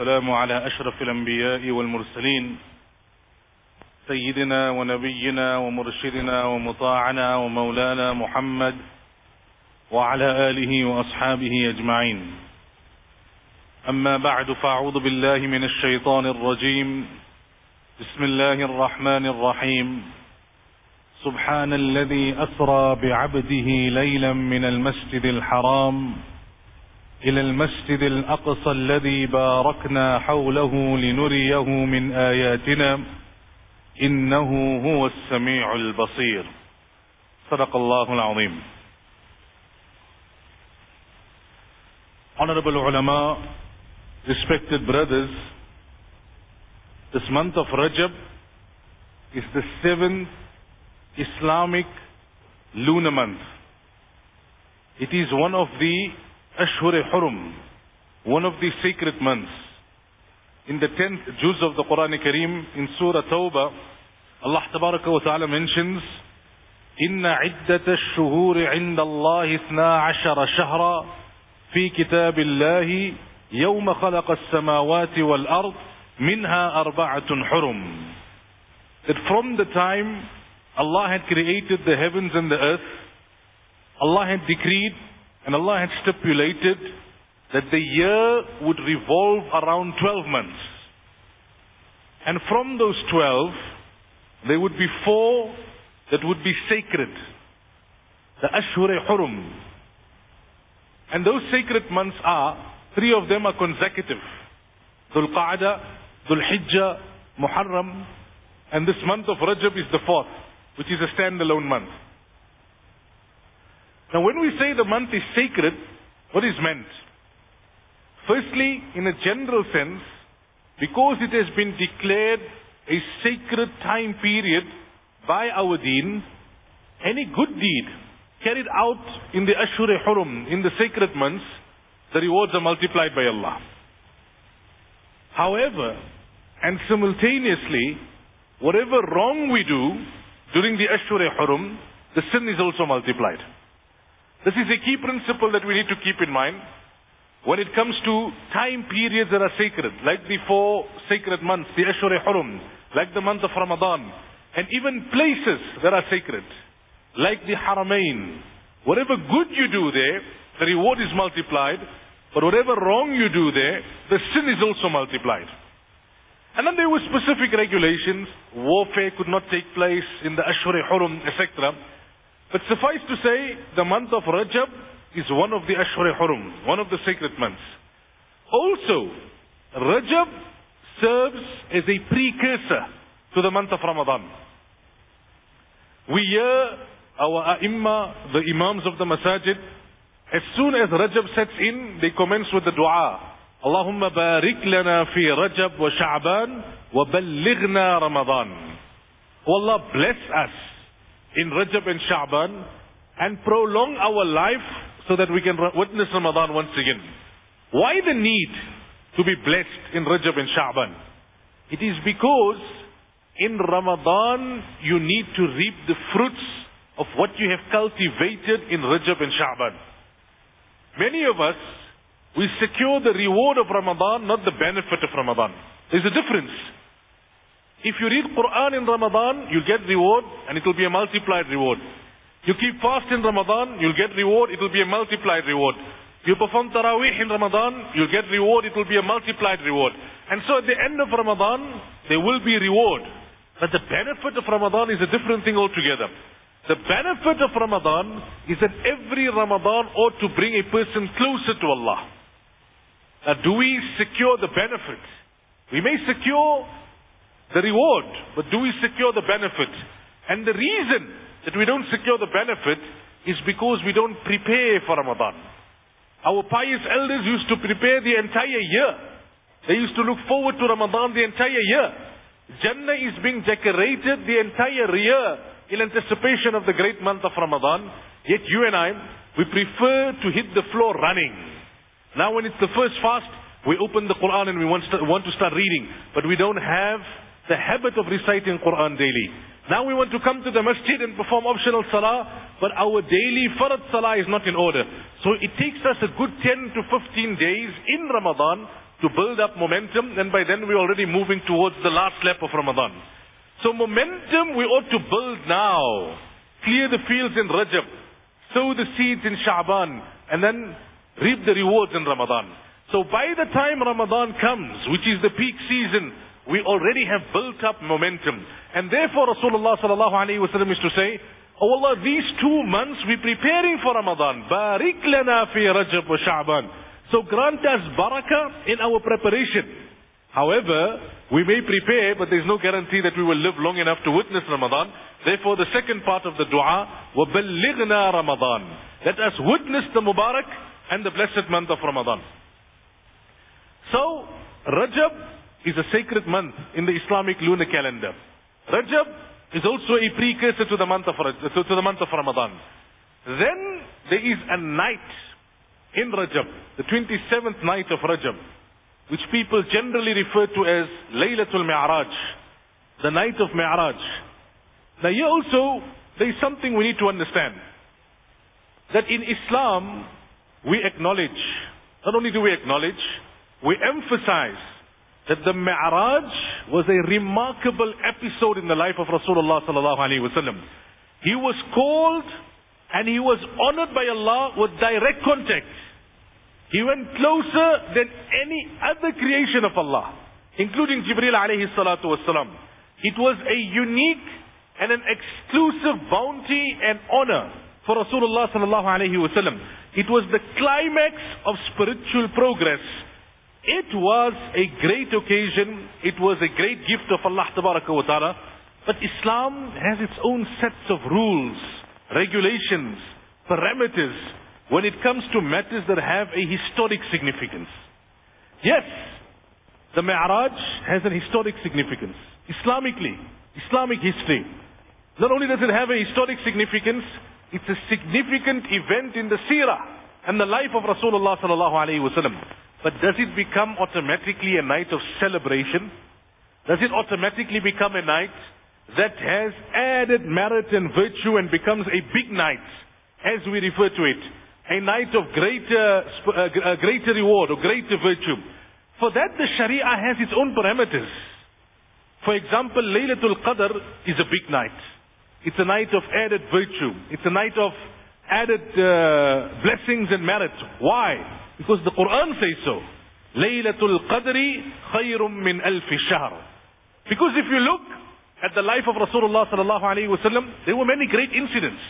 والسلام على أشرف الأنبياء والمرسلين. سيدنا ونبينا ومرشدنا ومطاعنا ومولانا محمد وعلى آله وأصحابه أجمعين. أما بعد فأعوذ بالله من الشيطان الرجيم. بسم الله الرحمن الرحيم. سبحان الذي أسرى بعبده ليلا من المسجد الحرام. إلى المسجد الأقصى الذي باركنا حوله لنريه من آياتنا إنه هو السميع البصير صدق الله العظيم Honorable ulama, respected brothers, this month of Rajab is the seventh Islamic lunar month. It is one of the Ashhur Hurum, one of the sacred months. In the tenth juz of the Quran Kareem, in Surah Tawbah, Allah Tabaraka wa Ta'ala mentions, إن عدة الشهور عند الله اثنا عشر شهرا في كتاب الله يوم خلق السماوات والأرض منها أربعة حرم. That from the time Allah had created the heavens and the earth, Allah had decreed and Allah had stipulated that the year would revolve around 12 months. And from those 12, there would be four that would be sacred. The Ashur Hurum. And those sacred months are, three of them are consecutive. Dhul Qa'dah, Dhul Hijjah, Muharram, and this month of Rajab is the fourth, which is a standalone month. Now when we say the month is sacred, what is meant? Firstly, in a general sense, because it has been declared a sacred time period by our deen, any good deed carried out in the Ashur Hurum, in the sacred months, the rewards are multiplied by Allah. However, and simultaneously, whatever wrong we do during the Ashur Hurum, the sin is also multiplied. This is a key principle that we need to keep in mind when it comes to time periods that are sacred, like the four sacred months, the Ashur Hurum, like the month of Ramadan, and even places that are sacred, like the Haramain. Whatever good you do there, the reward is multiplied, but whatever wrong you do there, the sin is also multiplied. And then there were specific regulations. Warfare could not take place in the Ashur Hurum, etc. But suffice to say, the month of Rajab is one of the Ashur Hurum, one of the sacred months. Also, Rajab serves as a precursor to the month of Ramadan. We hear our Aimma, the Imams of the Masajid, as soon as Rajab sets in, they commence with the dua. اللهم بارك لنا في رجب وشعبان وبلغنا رمضان. Oh Allah bless us in Rajab and Sha'ban and prolong our life so that we can witness Ramadan once again. Why the need to be blessed in Rajab and Sha'ban? It is because in Ramadan you need to reap the fruits of what you have cultivated in Rajab and Sha'ban. Many of us, we secure the reward of Ramadan, not the benefit of Ramadan. There's a difference. If you read Quran in Ramadan, you'll get reward and it will be a multiplied reward. You keep fast in Ramadan, you'll get reward, it will be a multiplied reward. You perform Taraweeh in Ramadan, you'll get reward, it will be a multiplied reward. And so at the end of Ramadan, there will be reward. But the benefit of Ramadan is a different thing altogether. The benefit of Ramadan is that every Ramadan ought to bring a person closer to Allah. Now do we secure the benefit? We may secure the reward, but do we secure the benefit? And the reason that we don't secure the benefit is because we don't prepare for Ramadan. Our pious elders used to prepare the entire year. They used to look forward to Ramadan the entire year. Jannah is being decorated the entire year in anticipation of the great month of Ramadan. Yet you and I, we prefer to hit the floor running. Now when it's the first fast, we open the Quran and we want to start reading. But we don't have the habit of reciting Quran daily. Now we want to come to the masjid and perform optional salah, but our daily farad salah is not in order. So it takes us a good 10 to 15 days in Ramadan to build up momentum, and by then we're already moving towards the last lap of Ramadan. So momentum we ought to build now. Clear the fields in Rajab, sow the seeds in Sha'ban, and then reap the rewards in Ramadan. So by the time Ramadan comes, which is the peak season, we already have built up momentum. And therefore Rasulullah sallallahu alayhi wa sallam is to say, Oh Allah, these two months we're preparing for Ramadan. Barik lana fi Rajab wa Sha'ban. So grant us barakah in our preparation. However, we may prepare, but there's no guarantee that we will live long enough to witness Ramadan. Therefore, the second part of the dua, وَبَلِّغْنَا Ramadan. Let us witness the Mubarak and the blessed month of Ramadan. So, Rajab is a sacred month in the Islamic lunar calendar. Rajab is also a precursor to the month of, to, the month of Ramadan. Then there is a night in Rajab, the 27th night of Rajab, which people generally refer to as Laylatul Mi'raj, the night of Mi'raj. Now here also, there is something we need to understand. That in Islam, we acknowledge, not only do we acknowledge, we emphasize that the Mi'raj was a remarkable episode in the life of Rasulullah sallallahu alaihi wasallam. He was called and he was honored by Allah with direct contact. He went closer than any other creation of Allah, including Jibril alayhi salatu wasalam. It was a unique and an exclusive bounty and honor for Rasulullah sallallahu alaihi wasallam. It was the climax of spiritual progress it was a great occasion. It was a great gift of Allah wa ta'ala. But Islam has its own sets of rules, regulations, parameters when it comes to matters that have a historic significance. Yes, the Mi'raj has an historic significance. Islamically, Islamic history. Not only does it have a historic significance, it's a significant event in the seerah and the life of Rasulullah sallallahu alaihi wasallam. But does it become automatically a night of celebration? Does it automatically become a night that has added merit and virtue and becomes a big night, as we refer to it? A night of greater, uh, greater reward or greater virtue. For that, the Sharia has its own parameters. For example, Laylatul Qadr is a big night. It's a night of added virtue. It's a night of added uh, blessings and merit. Why? Because the Quran says so. Laylatul Qadri khayrum min alfi shahr. Because if you look at the life of Rasulullah sallallahu alayhi wasallam, there were many great incidents.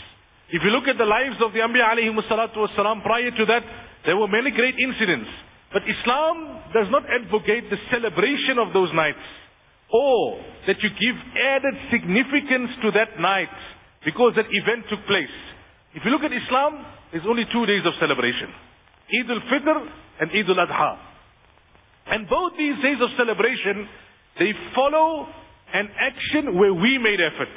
If you look at the lives of the Anbiya alayhi salatu prior to that, there were many great incidents. But Islam does not advocate the celebration of those nights. Or that you give added significance to that night because that event took place. If you look at Islam, there's only two days of celebration. Eid al-Fitr and Eid al-Adha. And both these days of celebration, they follow an action where we made effort.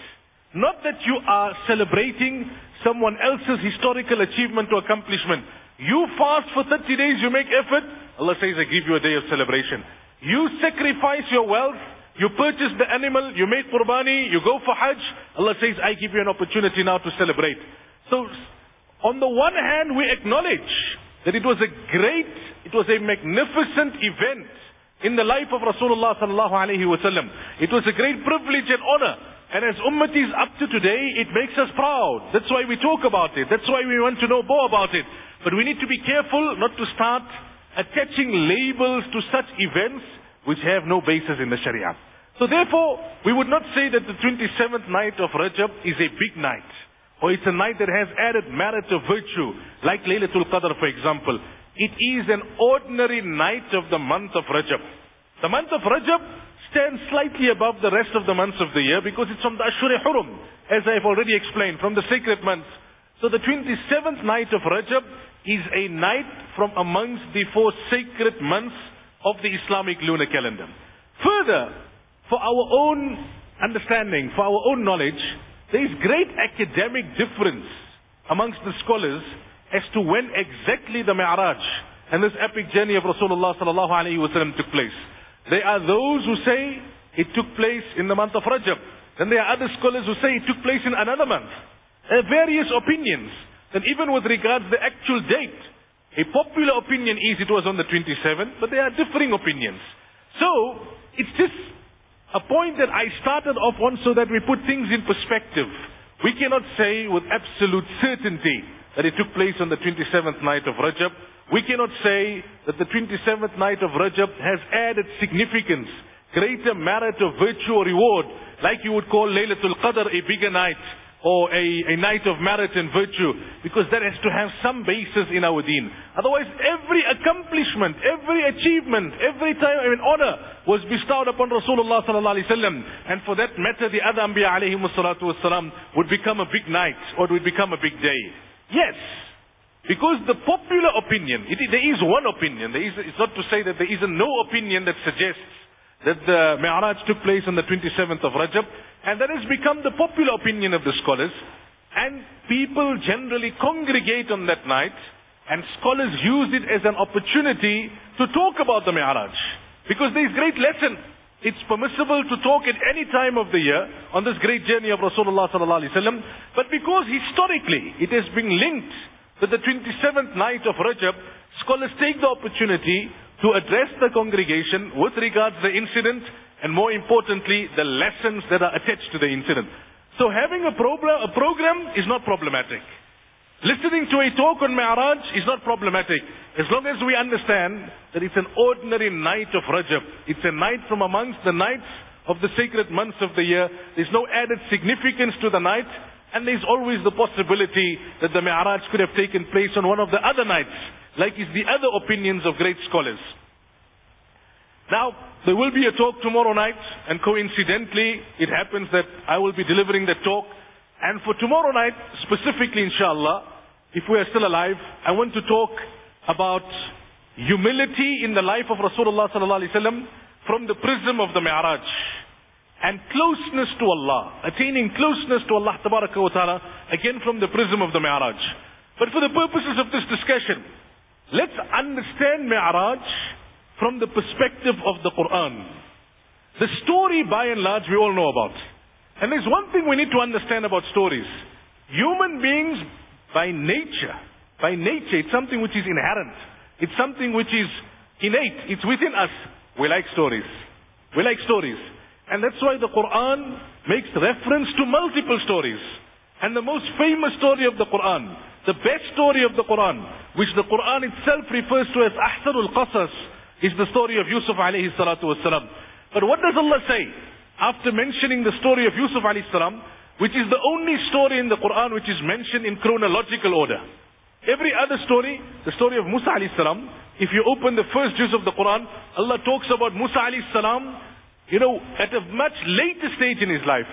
Not that you are celebrating someone else's historical achievement or accomplishment. You fast for 30 days, you make effort. Allah says, I give you a day of celebration. You sacrifice your wealth, you purchase the animal, you make qurbani, you go for hajj. Allah says, I give you an opportunity now to celebrate. So, on the one hand, we acknowledge that it was a great, it was a magnificent event in the life of Rasulullah sallallahu alaihi wasallam. It was a great privilege and honor. And as ummatis up to today, it makes us proud. That's why we talk about it. That's why we want to know more about it. But we need to be careful not to start attaching labels to such events which have no basis in the Sharia. So therefore, we would not say that the 27th night of Rajab is a big night or it's a night that has added merit of virtue, like Laylatul Qadr for example. It is an ordinary night of the month of Rajab. The month of Rajab stands slightly above the rest of the months of the year because it's from the Ashura Hurum, as I've already explained, from the sacred months. So the 27th night of Rajab is a night from amongst the four sacred months of the Islamic lunar calendar. Further, for our own understanding, for our own knowledge, there is great academic difference amongst the scholars as to when exactly the Mi'raj and this epic journey of Rasulullah sallallahu alaihi wasallam took place. There are those who say it took place in the month of Rajab. Then there are other scholars who say it took place in another month. There are various opinions. And even with regards to the actual date, A popular opinion is it was on the 27th, but there are differing opinions. So, it's just a point that I started off on so that we put things in perspective. We cannot say with absolute certainty that it took place on the 27th night of Rajab. We cannot say that the 27th night of Rajab has added significance, greater merit of virtue or reward, like you would call Laylatul Qadr a bigger night or a, a night of merit and virtue, because that has to have some basis in our deen. Otherwise, every accomplishment, every achievement, every time an honor was bestowed upon Rasulullah sallallahu alaihi wasallam, and for that matter, the other Anbiya alayhi salatu would become a big night or would become a big day. Yes, because the popular opinion, it, there is one opinion. There is, it's not to say that there isn't no opinion that suggests that the Mi'raj took place on the 27th of Rajab, and that has become the popular opinion of the scholars. And people generally congregate on that night, and scholars use it as an opportunity to talk about the Mi'raj. Because there is great lesson. It's permissible to talk at any time of the year on this great journey of Rasulullah sallallahu alaihi wasallam. But because historically it has been linked with the 27th night of Rajab, scholars take the opportunity to address the congregation with regards to the incident and more importantly, the lessons that are attached to the incident. So having a, program, a program is not problematic. Listening to a talk on Mi'raj is not problematic. As long as we understand that it's an ordinary night of Rajab. It's a night from amongst the nights of the sacred months of the year. There's no added significance to the night. And there's always the possibility that the Mi'raj could have taken place on one of the other nights, like is the other opinions of great scholars. Now, there will be a talk tomorrow night, and coincidentally, it happens that I will be delivering the talk. And for tomorrow night, specifically, inshallah, if we are still alive, I want to talk about humility in the life of Rasulullah sallallahu alaihi wasallam from the prism of the Mi'raj and closeness to Allah, attaining closeness to Allah wa ta'ala, again from the prism of the Mi'raj. But for the purposes of this discussion, let's understand Mi'raj from the perspective of the Quran. The story, by and large, we all know about. And there's one thing we need to understand about stories. Human beings, by nature, by nature, it's something which is inherent. It's something which is innate. It's within us. We like stories. We like stories. And that's why the Quran makes reference to multiple stories. And the most famous story of the Quran, the best story of the Quran, which the Quran itself refers to as Ahsanul Qasas, is the story of Yusuf alayhi salatu wasalam. But what does Allah say? After mentioning the story of Yusuf alayhi salam, which is the only story in the Quran which is mentioned in chronological order. Every other story, the story of Musa alayhi salam, if you open the first juz of the Quran, Allah talks about Musa alayhi salam, you know, at a much later stage in his life.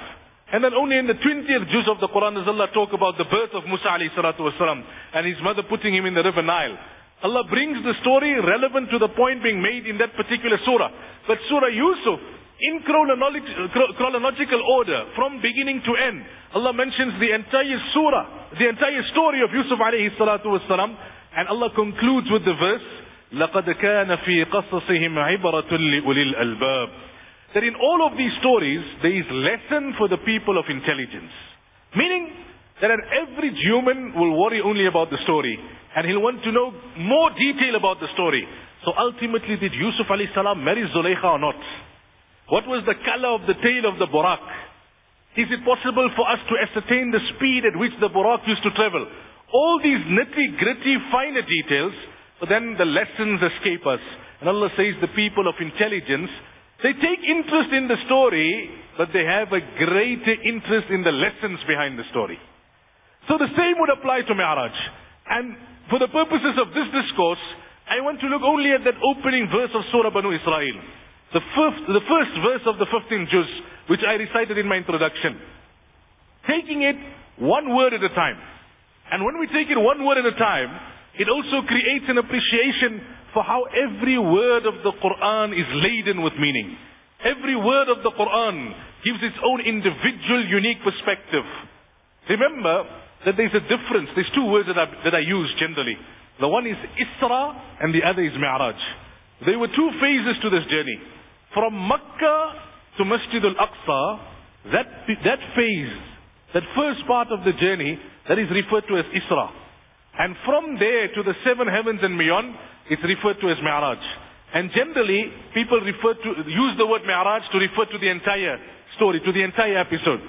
And then only in the 20th juz of the Quran does Allah talk about the birth of Musa alayhi salatu wasalam and his mother putting him in the river Nile. Allah brings the story relevant to the point being made in that particular surah. But Surah Yusuf, in chronological order, from beginning to end, Allah mentions the entire surah, the entire story of Yusuf alayhi salatu wasalam, and Allah concludes with the verse, لَقَدْ كَانَ فِي قَصَصِهِمْ عِبَرَةٌ لِأُولِي الْأَلْبَابِ that in all of these stories, there is lesson for the people of intelligence. Meaning, that an average human will worry only about the story. And he'll want to know more detail about the story. So ultimately, did Yusuf alayhi marry Zuleikha or not? What was the color of the tail of the Burak? Is it possible for us to ascertain the speed at which the Burak used to travel? All these nitty gritty finer details, but then the lessons escape us. And Allah says the people of intelligence, they take interest in the story, but they have a greater interest in the lessons behind the story. So the same would apply to Mi'raj. And for the purposes of this discourse, I want to look only at that opening verse of Surah Banu Israel. The first, the first verse of the 15th juz, which I recited in my introduction. Taking it one word at a time. And when we take it one word at a time, it also creates an appreciation for how every word of the Quran is laden with meaning. Every word of the Quran gives its own individual, unique perspective. Remember, that there's a difference. There's two words that I, that I use generally. The one is Isra and the other is Mi'raj. There were two phases to this journey. From Makkah to Masjid al-Aqsa, that, that phase, that first part of the journey, that is referred to as Isra. And from there to the seven heavens and beyond, it's referred to as Mi'raj. And generally, people refer to, use the word Mi'raj to refer to the entire story, to the entire episode.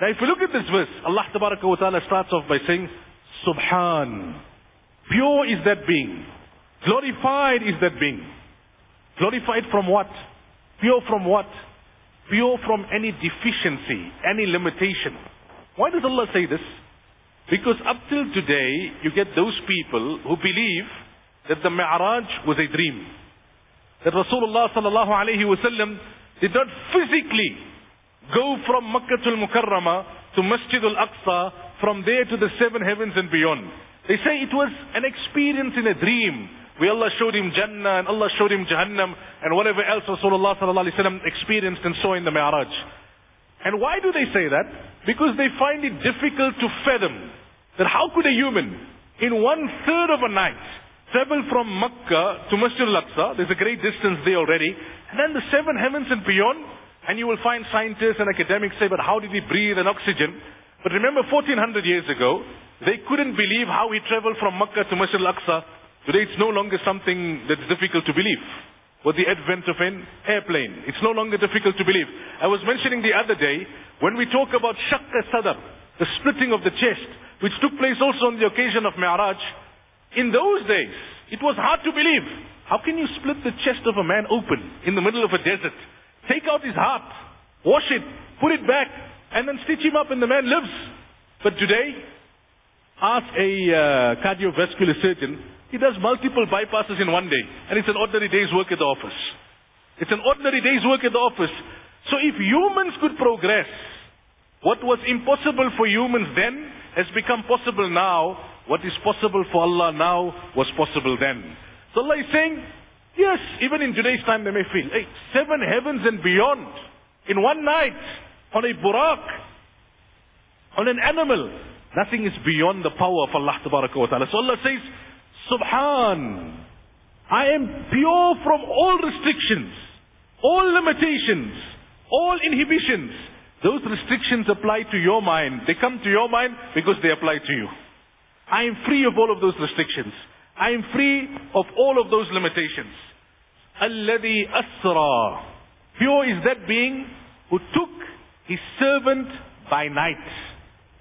Now if you look at this verse, Allah wa ta'ala starts off by saying, Subhan. Pure is that being. Glorified is that being. Glorified from what? Pure from what? Pure from any deficiency, any limitation. Why does Allah say this? Because up till today, you get those people who believe that the Mi'raj was a dream. That Rasulullah sallallahu alayhi wasallam did not physically go from Makkah al-Mukarramah to Masjid al-Aqsa, from there to the seven heavens and beyond. They say it was an experience in a dream. Where Allah showed him Jannah and Allah showed him Jahannam and whatever else Rasulullah sallallahu alayhi wasallam experienced and saw in the Mi'raj. And why do they say that? Because they find it difficult to fathom that how could a human in one third of a night travel from Makkah to Masjid al-Aqsa, there's a great distance there already, and then the seven heavens and beyond, and you will find scientists and academics say, but how did he breathe and oxygen? But remember 1400 years ago, they couldn't believe how he traveled from Makkah to Masjid al-Aqsa. Today it's no longer something that's difficult to believe. With the advent of an airplane, it's no longer difficult to believe. I was mentioning the other day, when we talk about shaqqa sadr, the splitting of the chest, which took place also on the occasion of Mi'raj, in those days, it was hard to believe. How can you split the chest of a man open in the middle of a desert? Take out his heart, wash it, put it back, and then stitch him up and the man lives. But today, ask a uh, cardiovascular surgeon, he does multiple bypasses in one day, and it's an ordinary day's work at the office. It's an ordinary day's work at the office. So if humans could progress, what was impossible for humans then has become possible now. What is possible for Allah now was possible then. So Allah is saying, yes, even in today's time they may feel, hey, seven heavens and beyond in one night on a burak, on an animal. Nothing is beyond the power of Allah Ta'ala. So Allah says, Subhan, I am pure from all restrictions, all limitations, all inhibitions. Those restrictions apply to your mind. They come to your mind because they apply to you. I am free of all of those restrictions. I am free of all of those limitations. Alladhi asra. Pure is that being who took his servant by night.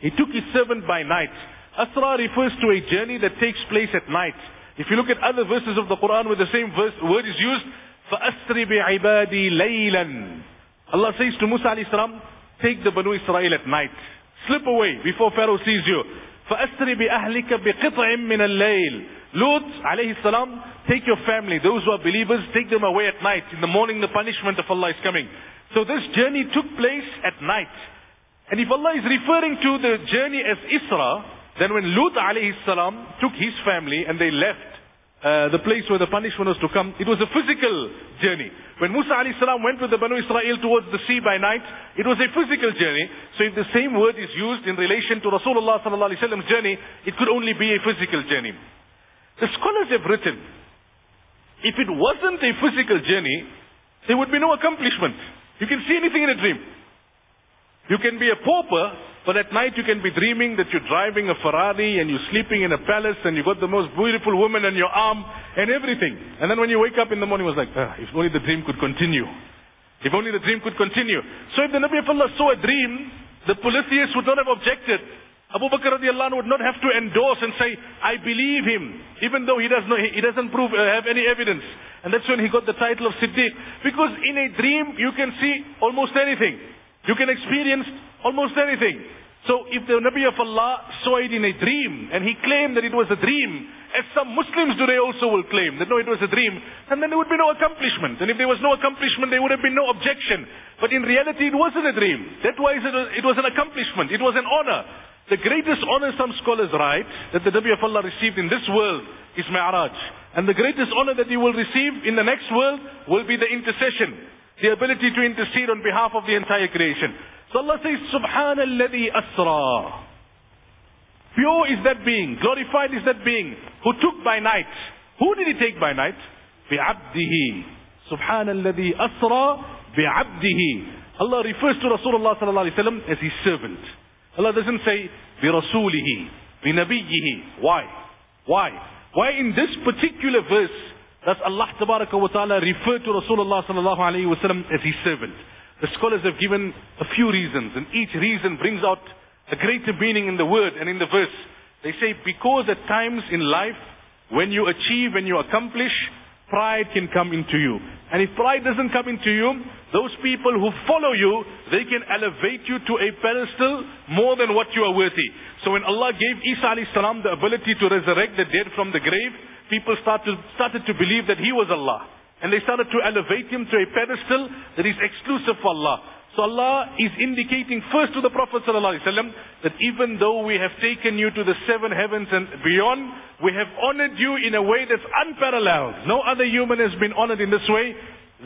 He took his servant by night. Asra refers to a journey that takes place at night. If you look at other verses of the Quran where the same verse, word is used, فَأَسْرِ بِعِبَادِي لَيْلًا Allah says to Musa alayhi salam, Take the Banu Israel at night. Slip away before Pharaoh sees you. فَأَسْرِ بِأَهْلِكَ بِقِطْعٍ مِّنَ اللَّيْلِ Lut, alayhi salam, take your family, those who are believers, take them away at night. In the morning, the punishment of Allah is coming. So this journey took place at night. And if Allah is referring to the journey as Isra, then when Lut alayhi salam took his family and they left uh, the place where the punishment was to come, it was a physical journey. When Musa salam went with the Banu Israel towards the sea by night, it was a physical journey. So if the same word is used in relation to Rasulullah wasallam's journey, it could only be a physical journey. The scholars have written, if it wasn't a physical journey, there would be no accomplishment. You can see anything in a dream. You can be a pauper, but at night you can be dreaming that you're driving a Ferrari and you're sleeping in a palace and you've got the most beautiful woman on your arm and everything. And then when you wake up in the morning, it was like, ah, if only the dream could continue. If only the dream could continue. So if the Nabi of Allah saw a dream, the polytheists would not have objected. Abu Bakr radiallahu would not have to endorse and say, I believe him, even though he, does not, he doesn't prove, uh, have any evidence. And that's when he got the title of Siddiq. Because in a dream, you can see almost anything. You can experience almost anything. So if the Nabi of Allah saw it in a dream and he claimed that it was a dream, as some Muslims today also will claim that no, it was a dream, and then there would be no accomplishment. And if there was no accomplishment, there would have been no objection. But in reality, it wasn't a dream. That was it was an accomplishment. It was an honor. The greatest honor, some scholars write, that the Nabi of Allah received in this world is Mi'raj. And the greatest honor that he will receive in the next world will be the intercession. The ability to intercede on behalf of the entire creation. So Allah says, Subhanalladhi asra. Pure is that being, glorified is that being, who took by night. Who did he take by night? Bi'abdihi. Subhanalladhi asra bi'abdihi. Allah refers to Rasulullah sallallahu alaihi as his servant. Allah doesn't say bi nabiyyihi. Why? Why? Why in this particular verse does Allah wa Ta'ala refer to Rasulullah sallallahu alayhi wasallam as his servant? The scholars have given a few reasons, and each reason brings out a greater meaning in the word and in the verse. They say, because at times in life, when you achieve and you accomplish, pride can come into you. And if pride doesn't come into you, those people who follow you, they can elevate you to a pedestal more than what you are worthy. So when Allah gave Isa salam the ability to resurrect the dead from the grave, people started, started to believe that he was Allah. And they started to elevate him to a pedestal that is exclusive for Allah. So Allah is indicating first to the Prophet ﷺ that even though we have taken you to the seven heavens and beyond, we have honored you in a way that's unparalleled. No other human has been honored in this way.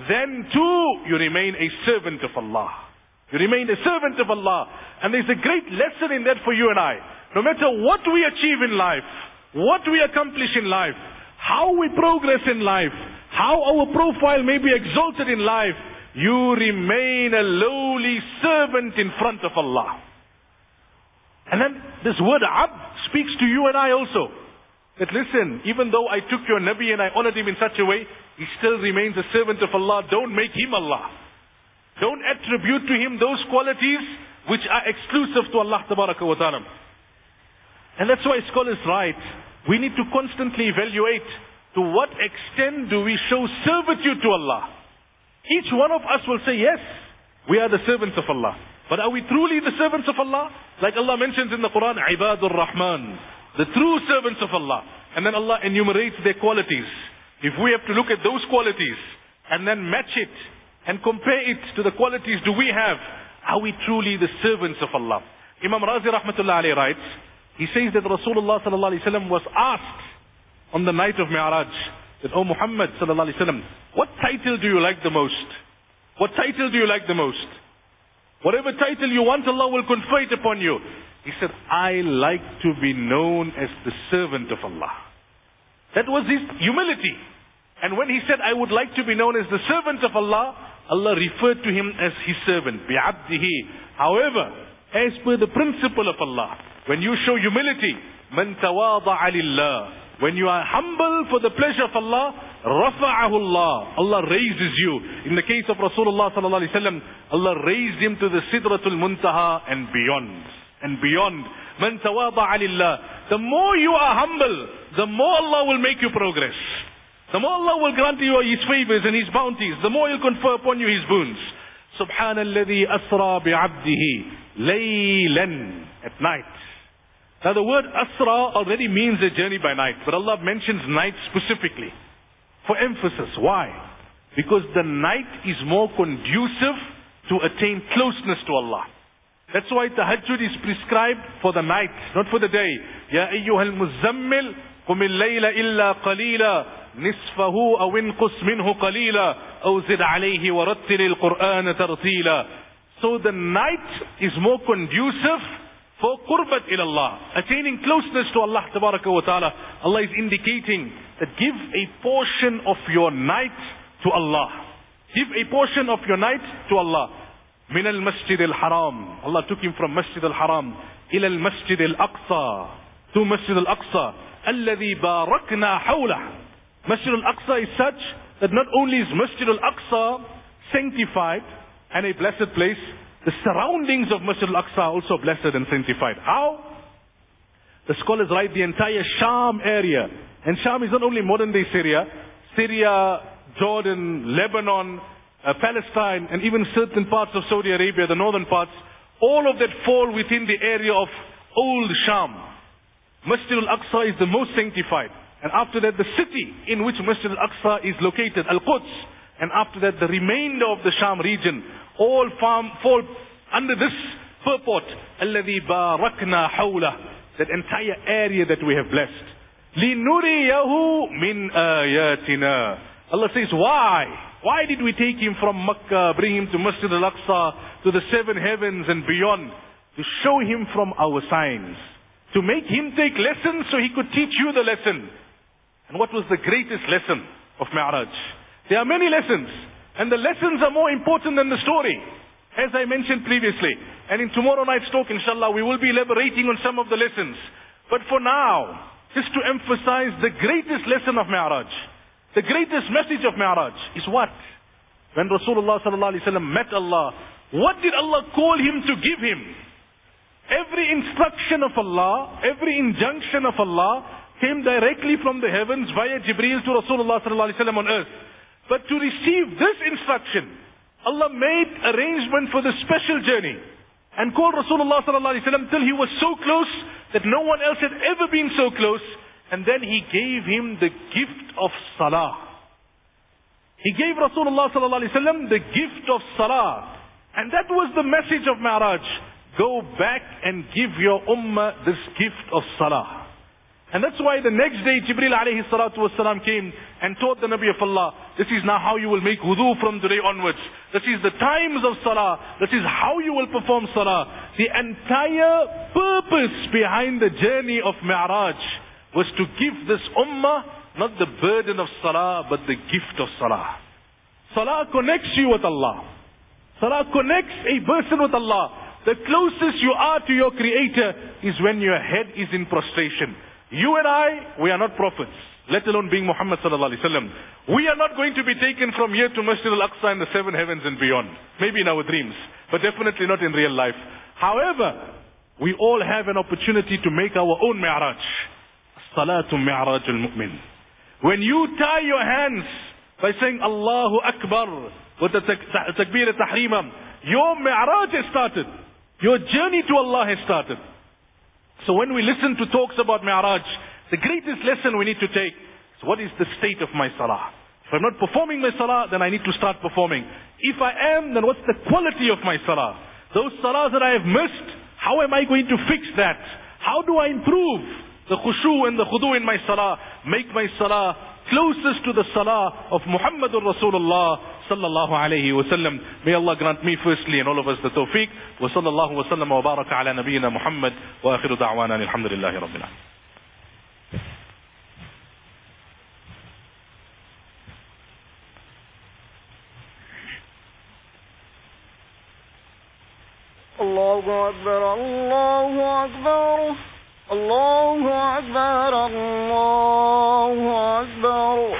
Then too, you remain a servant of Allah. You remain a servant of Allah. And there's a great lesson in that for you and I. No matter what we achieve in life, what we accomplish in life, how we progress in life, how our profile may be exalted in life, you remain a lowly servant in front of Allah. And then this word abd speaks to you and I also. That listen, even though I took your Nabi and I honored him in such a way, he still remains a servant of Allah. Don't make him Allah. Don't attribute to him those qualities which are exclusive to Allah wa ta'ala. And that's why scholars write, we need to constantly evaluate to what extent do we show servitude to Allah? Each one of us will say, yes, we are the servants of Allah. But are we truly the servants of Allah? Like Allah mentions in the Quran, Ibadur Rahman, the true servants of Allah. And then Allah enumerates their qualities. If we have to look at those qualities and then match it and compare it to the qualities do we have, are we truly the servants of Allah? Imam Razi Rahmatullah writes, he says that Rasulullah was asked on the night of Mi'raj that, Oh Muhammad sallallahu alaihi wasallam, what title do you like the most? What title do you like the most? Whatever title you want, Allah will confer it upon you. He said, I like to be known as the servant of Allah. That was his humility. And when he said, I would like to be known as the servant of Allah, Allah referred to him as his servant, bi'abdihi. However, as per the principle of Allah, when you show humility, man tawada'a lillah, when you are humble for the pleasure of Allah, رفعه Allah. Allah raises you. In the case of Rasulullah sallallahu alaihi wasallam, Allah raised him to the Sidratul Muntaha and beyond. And beyond. Man tawada'a. The more you are humble, the more Allah will make you progress. The more Allah will grant you His favors and His bounties, the more He'll confer upon you His boons. Subhanalladhi asra bi'abdihi laylan at night. Now the word asra already means a journey by night, but Allah mentions night specifically for emphasis. Why? Because the night is more conducive to attain closeness to Allah. That's why tahajjud is prescribed for the night, not for the day. Ya ayyuhal muzammil, qum al-layla illa qalila, nisfahu aw inqus minhu qalila, aw zid alayhi wa rattil al-Qur'ana tartila. So the night is more conducive for qurbat ilallah, attaining closeness to Allah wa ta'ala, Allah is indicating that give a portion of your night to Allah. Give a portion of your night to Allah. Min al-masjid al-haram. Allah took him from masjid al-haram ila al-masjid al-aqsa. To masjid al-aqsa. Alladhi barakna hawlah. Masjid al-aqsa is such that not only is masjid al-aqsa sanctified and a blessed place, the surroundings of Masjid al-Aqsa are also blessed and sanctified. How? The scholars write the entire Sham area. And Sham is not only modern day Syria, Syria, Jordan, Lebanon, uh, Palestine, and even certain parts of Saudi Arabia, the northern parts, all of that fall within the area of old Sham. Masjid al-Aqsa is the most sanctified. And after that, the city in which Masjid al-Aqsa is located, Al-Quds. And after that, the remainder of the Sham region, all farm, fall under this purport. الذي باركنا حوله. That entire area that we have blessed. لنريه من آياتنا. Allah says, why? Why did we take him from Makkah, bring him to Masjid al-Aqsa, to the seven heavens and beyond? To show him from our signs. To make him take lessons so he could teach you the lesson. And what was the greatest lesson of Mi'raj? There are many lessons. And the lessons are more important than the story. As I mentioned previously. And in tomorrow night's talk, inshallah, we will be elaborating on some of the lessons. But for now, just to emphasize the greatest lesson of Mi'raj. The greatest message of Mi'raj is what? When Rasulullah sallallahu alaihi wasallam met Allah, what did Allah call him to give him? Every instruction of Allah, every injunction of Allah came directly from the heavens via Jibreel to Rasulullah sallallahu alaihi wasallam on earth. But to receive this instruction, Allah made arrangement for the special journey and called Rasulullah sallallahu alaihi wasallam till he was so close that no one else had ever been so close. And then he gave him the gift of salah. He gave Rasulullah sallallahu alaihi wasallam the gift of salah. And that was the message of Mi'raj. Go back and give your ummah this gift of salah. And that's why the next day Jibril alayhi salatu wasalam came and taught the Nabi of Allah, this is now how you will make wudu from today onwards. This is the times of salah. This is how you will perform salah. The entire purpose behind the journey of Mi'raj was to give this ummah not the burden of salah, but the gift of salah. Salah connects you with Allah. Salah connects a person with Allah. The closest you are to your creator is when your head is in prostration. You and I, we are not prophets, let alone being Muhammad sallallahu alaihi wasallam. We are not going to be taken from here to Masjid al-Aqsa in the seven heavens and beyond. Maybe in our dreams, but definitely not in real life. However, we all have an opportunity to make our own mi'raj. Salatu mi'raj al-mu'min. When you tie your hands by saying Allahu Akbar with the takbir al-tahrima, your mi'raj has started. Your journey to Allah has started. So when we listen to talks about Mi'raj, the greatest lesson we need to take is what is the state of my salah? If I'm not performing my salah, then I need to start performing. If I am, then what's the quality of my salah? Those salahs that I have missed, how am I going to fix that? How do I improve the khushu and the khudu in my salah? Make my salah closest to the salah of Muhammadur Rasulullah sallallahu alayhi wa sallam. May Allah grant me firstly and all of us the tawfiq. Wa sallallahu wa sallam wa baraka ala nabiyyina Muhammad wa akhiru da'wana alhamdulillahi rabbil alamin. الله أكبر الله أكبر الله أكبر الله أكبر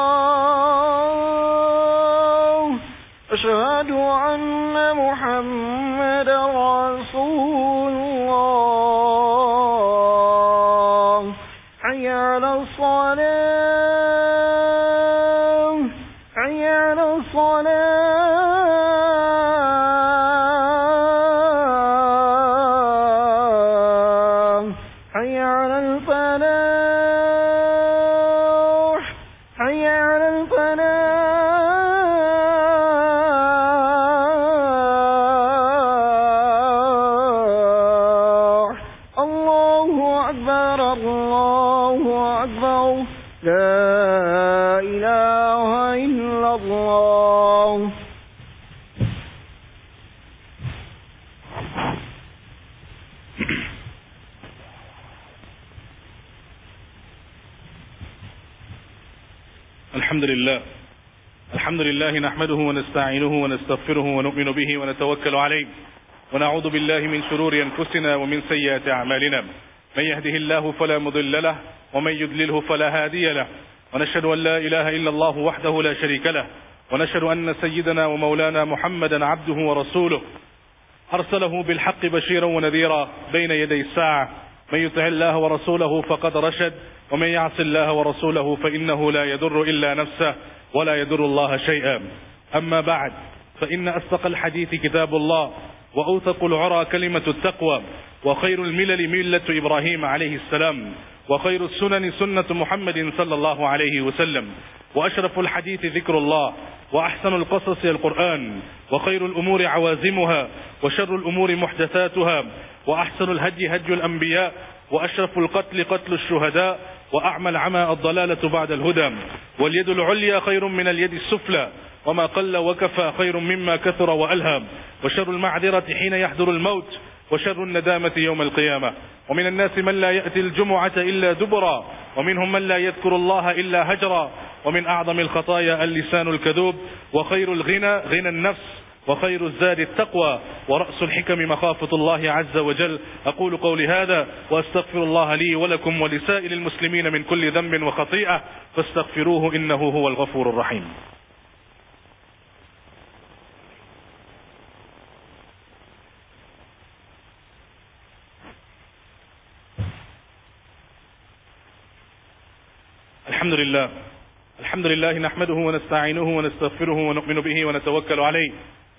الحمد لله نحمده ونستعينه ونستغفره ونؤمن به ونتوكل عليه. ونعوذ بالله من شرور أنفسنا ومن سيئات أعمالنا. من يهده الله فلا مضل له ومن يضلله فلا هادي له. ونشهد أن لا إله إلا الله وحده لا شريك له. ونشهد أن سيدنا ومولانا محمدا عبده ورسوله. أرسله بالحق بشيرا ونذيرا بين يدي الساعة. من يطع الله ورسوله فقد رشد ومن يعص الله ورسوله فإنه لا يضر إلا نفسه ولا يضر الله شيئا. أما بعد فإن أصدق الحديث كتاب الله وأوثق العرى كلمة التقوى. وخير الملل ملة إبراهيم عليه السلام وخير السنن سنة محمد صلى الله عليه وسلم وأشرف الحديث ذكر الله وأحسن القصص القرآن وخير الأمور عوازمها وشر الأمور محدثاتها وأحسن الهدي هدي الأنبياء وأشرف القتل قتل الشهداء وأعمى العمى الضلالة بعد الهدى. واليد العليا خير من اليد السفلى وما قل وكفى خير مما كثر وألهى. وشر المعذرة حين يحضر الموت وشر الندامة يوم القيامة. ومن الناس من لا يأتي الجمعة إلا دبرا. ومنهم من لا يذكر الله إلا هجرا. ومن أعظم الخطايا اللسان الكذوب. وخير الغنى غنى النفس. وخير الزاد التقوى. ورأس الحكم مخافة الله عز وجل. أقول قولي هذا وأستغفر الله لي ولكم ولسائر المسلمين من كل ذنب وخطيئة. فاستغفروه إنه هو الغفور الرحيم. الحمد لله الحمد لله نحمده ونستعينه ونستغفره ونؤمن به ونتوكل عليه.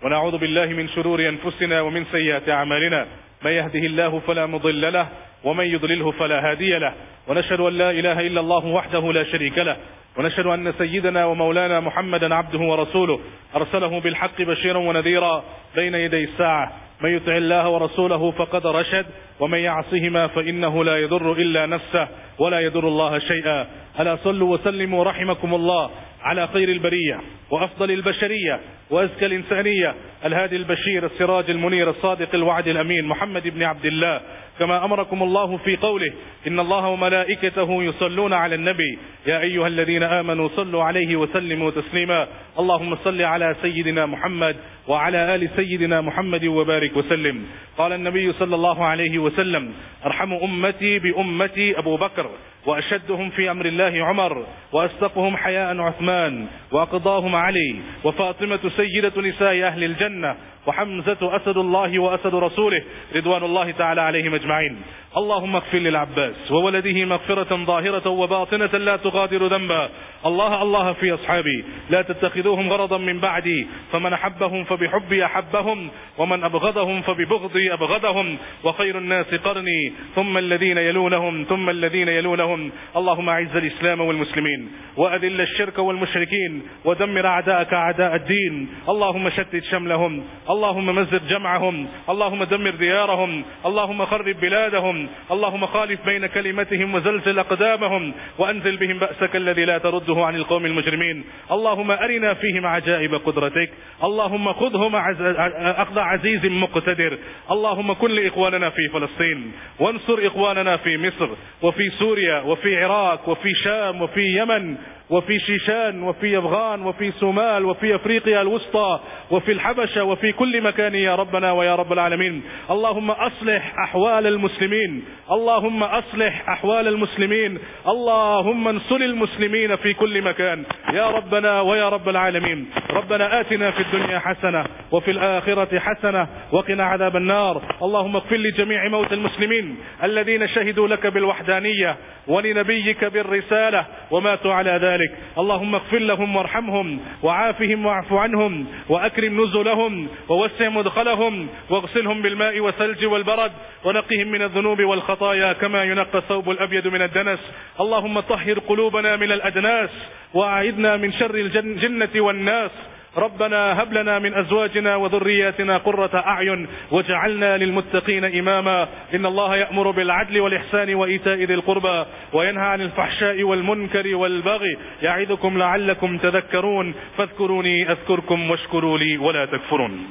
ونعوذ بالله من شرور أنفسنا ومن سيئات أعمالنا. من يهده الله فلا مضل له ومن يضلله فلا هادي له. ونشهد أن لا إله إلا الله وحده لا شريك له. ونشهد أن سيدنا ومولانا محمدا عبده ورسوله. أرسله بالحق بشيرا ونذيرا بين يدي الساعة. من يطع الله ورسوله فقد رشد ومن يعصهما فإنه لا يضر إلا نفسه ولا يضر الله شيئا. ألا صلوا وسلموا رحمكم الله على خير البرية وأفضل البشرية وأزكى الإنسانية الهادي البشير السراج المنير الصادق الوعد الأمين محمد بن عبد الله. كما أمركم الله في قوله إن الله وملائكته يصلون على النبي. يا أيها الذين آمنوا صلوا عليه وسلموا تسليما. اللهم صل على سيدنا محمد وعلى آل سيدنا محمد وبارك وسلم. قال النبي صلى الله عليه وسلم أرحم أمتي بأمتي أبو بكر. وأشدهم في أمر الله عمر وأصدقهم حياء عثمان وأقضاهم علي وفاطمة سيدة نساء أهل الجنة وحمزة أسد الله وأسد رسوله رضوان الله تعالى عليهم أجمعين. اللهم اغفر للعباس وولده مغفرة ظاهرة وباطنة لا تغادر ذنبا. الله الله في أصحابي. لا تتخذوهم غرضا من بعدي. فمن أحبهم فبحبي أحبهم. ومن أبغضهم فببغضي أبغضهم. وخير الناس قرني. ثم الذين يلونهم ثم الذين يلونهم. اللهم أعز الإسلام والمسلمين. وأذل الشرك والمشركين. ودمر أعداءك أعداء الدين. اللهم شتت شملهم. اللهم مزق جمعهم. اللهم دمر ديارهم. اللهم خرب بلادهم. اللهم خالف بين كلمتهم وزلزل أقدامهم وأنزل بهم بأسك الذي لا ترده عن القوم المجرمين. اللهم أرنا فيهم عجائب قدرتك. اللهم خذهم. أخذ عزيز مقتدر. اللهم كن لإخواننا في فلسطين. وانصر إخواننا في مصر وفي سوريا وفي عراق وفي شام وفي يمن وفي شيشان وفي أفغان وفي سومال وفي أفريقيا الوسطى وفي الحبشة وفي كل مكان يا ربنا ويا رب العالمين. اللهم أصلح أحوال المسلمين. اللهم أصلح أحوال المسلمين. اللهم انصر المسلمين في كل مكان. يا ربنا ويا رب العالمين. ربنا آتنا في الدنيا حسنة وفي الآخرة حسنة وقنا عذاب النار. اللهم اغفر لجميع موتى المسلمين الذين شهدوا لك بالوحدانية ولنبيك بالرسالة وماتوا على ذلك. اللهم اغفر لهم وارحمهم وعافهم واعف عنهم وأكرم نزلهم ووسع مدخلهم واغسلهم بالماء والثلج والبرد ونقهم من الذنوب والخطايا كما ينقى الثوب الأبيض من الدنس. اللهم طهر قلوبنا من الأدناس وأعذنا من شر الجنة والناس. ربنا هب لنا من أزواجنا وذرياتنا قرة أعين واجعلنا للمتقين إماما. إن الله يأمر بالعدل والإحسان وإيتاء ذي القربى وينهى عن الفحشاء والمنكر والبغي يعظكم لعلكم تذكرون. فاذكروني أذكركم واشكروا لي ولا تكفرون.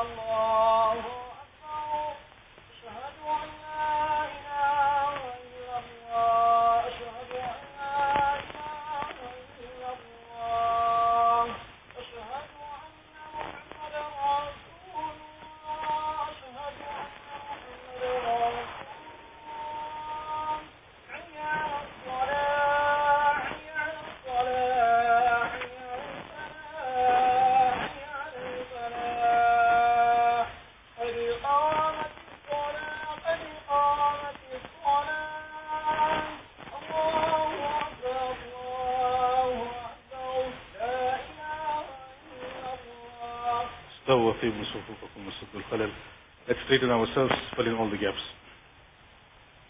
الله Straighten ourselves, fill in all the gaps.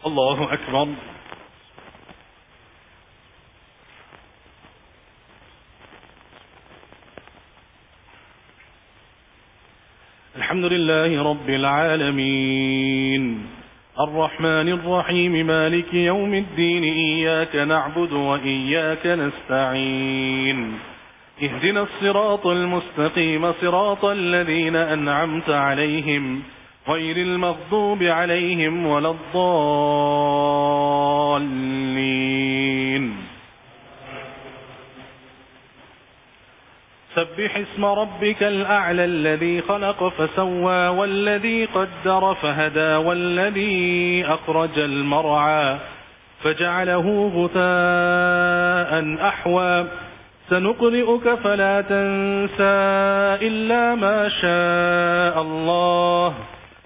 الله أكبر الحمد لله رب العالمين الرحمن الرحيم مالك يوم الدين إياك نعبد وإياك نستعين اهدنا الصراط المستقيم صراط الذين أنعمت عليهم غير المغضوب عليهم ولا الضالين. سبح اسم ربك الأعلى الذي خلق فسوى والذي قدر فهدى والذي أخرج المرعى فجعله غثاء أحوى. سنقرئك فلا تنسى إلا ما شاء الله.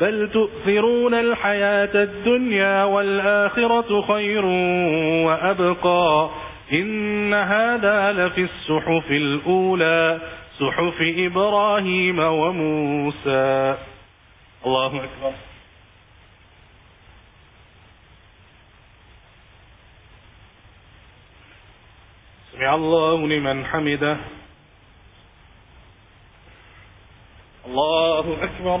بل تؤثرون الحياة الدنيا والآخرة خير وأبقى. إن هذا لفي الصحف الأولى صحف إبراهيم وموسى. الله أكبر. سمع الله لمن حمده. الله أكبر.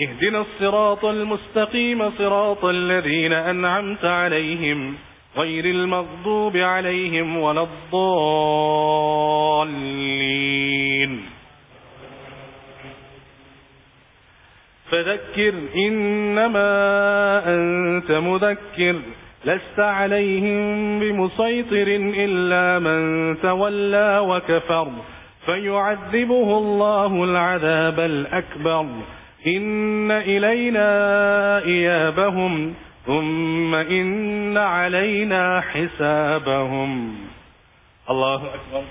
اهدنا الصراط المستقيم صراط الذين أنعمت عليهم غير المغضوب عليهم ولا الضالين. فذكر إنما أنت مذكر لست عليهم بمسيطر إلا من تولى وكفر فيعذبه الله العذاب الأكبر. إن إلينا إيابهم ثم إن علينا حسابهم. الله أكبر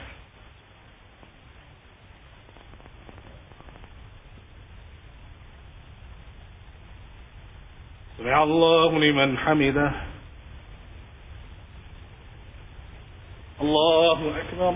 سمع الله لمن حمده. الله أكبر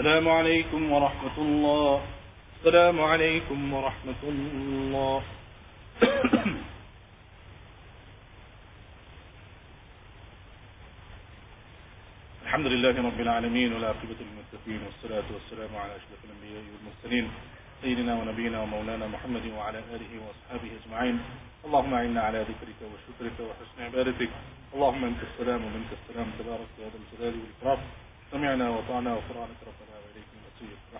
السلام عليكم ورحمة الله. السلام عليكم ورحمة الله. الحمد لله رب العالمين والعاقبة للمتقين والصلاة والسلام على أشرف الأنبياء والمرسلين سيدنا ونبينا ومولانا محمد وعلى آله وأصحابه أجمعين. اللهم أعنا على ذكرك وشكرك وحسن عبادتك. اللهم أنت السلام ومنك السلام. تبارك يا ذا الجلال والإكرام. سمعنا وطعنا وقرآنك ربنا to